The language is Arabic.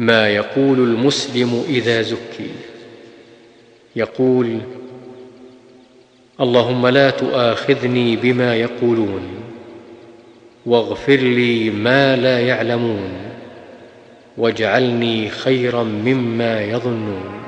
ما يقول المسلم إذا زكي. يقول اللهم لا تؤاخذني بما يقولون واغفر لي ما لا يعلمون واجعلني خيرا مما يظنون.